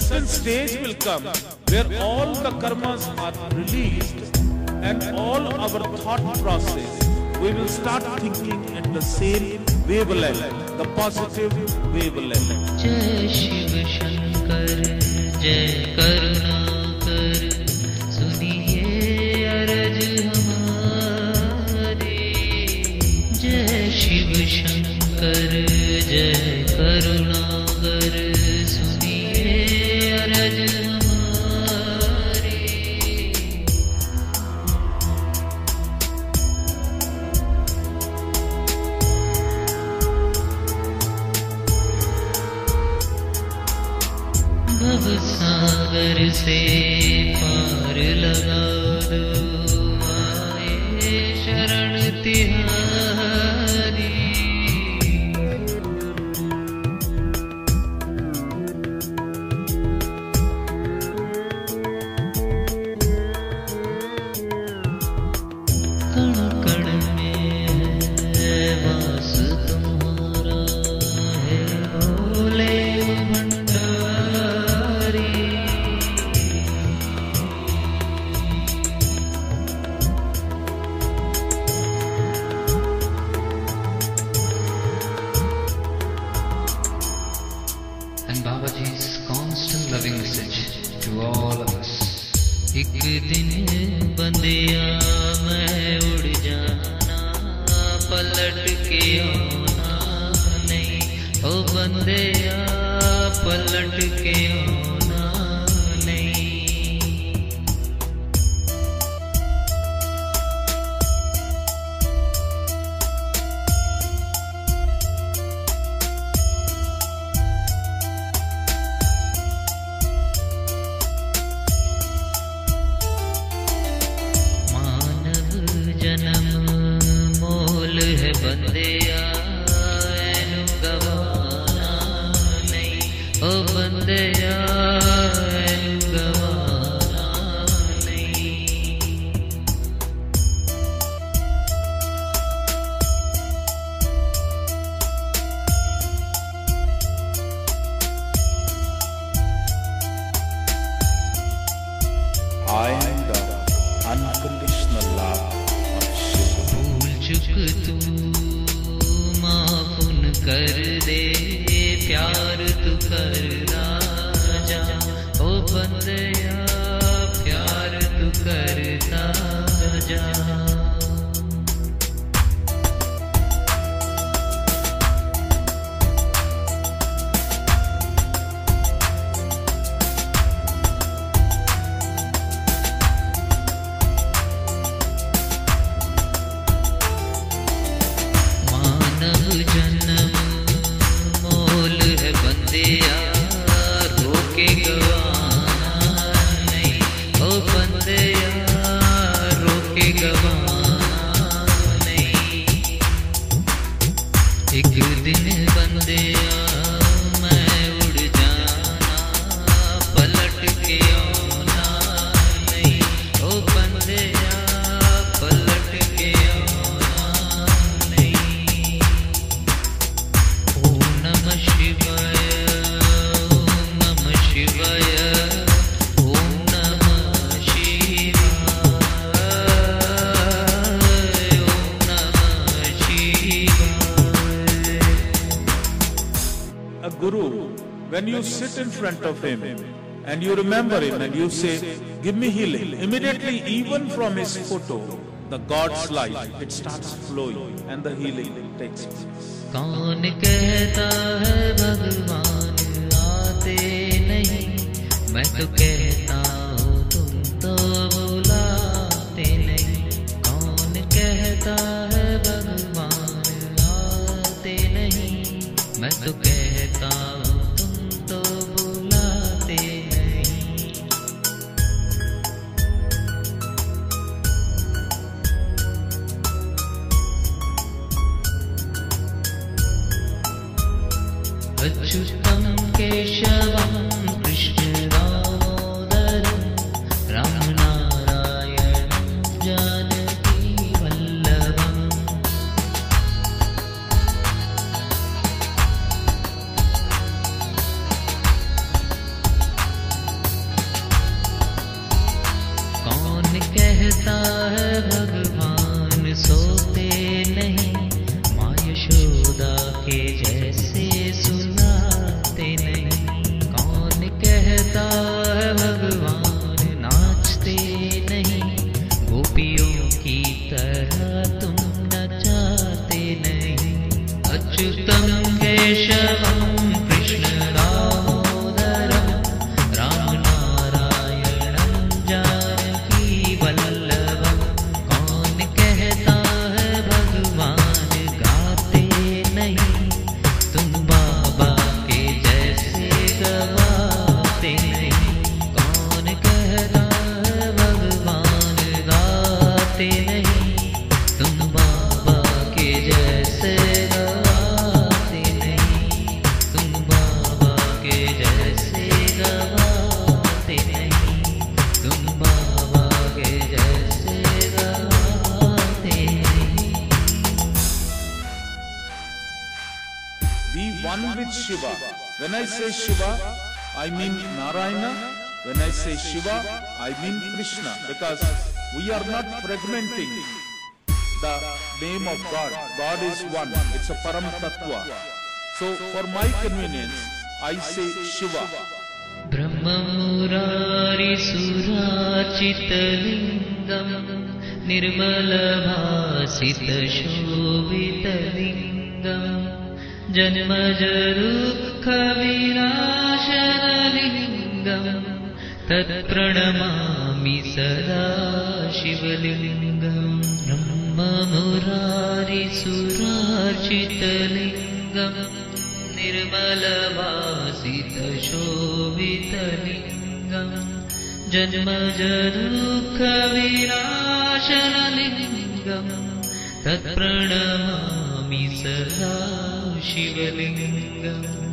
certain stage will come where all the karmas are released and all our thought process, we will start thinking at the same wavelength, the positive wavelength. Jai Shiva Shankar, Jai Karunakar, Suniye Jai Jai सागर से पार लगा दो। आए शरण तिहारी। कण loving message to all of us. एक दिन बंदिया मैं उड़ जाना, पलट के आना नहीं ओ बंदिया, पलट के आना ਇੱਕ ਦਿਨ ਬੰਦਿਆ when you sit in front of him and you remember him and you say, Give me healing, immediately, even from his photo, the God's light, it starts flowing and the healing takes place. कौन कहता है भगवान आते नहीं मैं तो कहता हूँ तुम तो बुलाते नहीं कौन कहता है भगवान आते नहीं मैं तो कहता अशुद्धं केशवं कृष्णदादरं रामनारायणं जानकी कौन कहता है திருத்த Shiva. When I say Shiva, I mean Narayana. When I say Shiva, I mean Krishna. Because we are not fragmenting the name of God. God is one. It's a Param Tattva. So for my convenience, I say Shiva. ब्रह्ममुरारिसुराचितलिङ्गम् निर्मलभासितशोभितलिङ्गम् जन्मजदुःखविनाशनलिङ्गम् तत्प्रणमामि सदा शिवलिङ्गम् ब्रह्ममुरारिसुरार्चितलिङ्गम् निर्मलभासितशोभितलिङ्गम् जन्मजदुःखविनाशनलिङ्गम् तत्प्रणमामि सदा शिवलिङ्गम्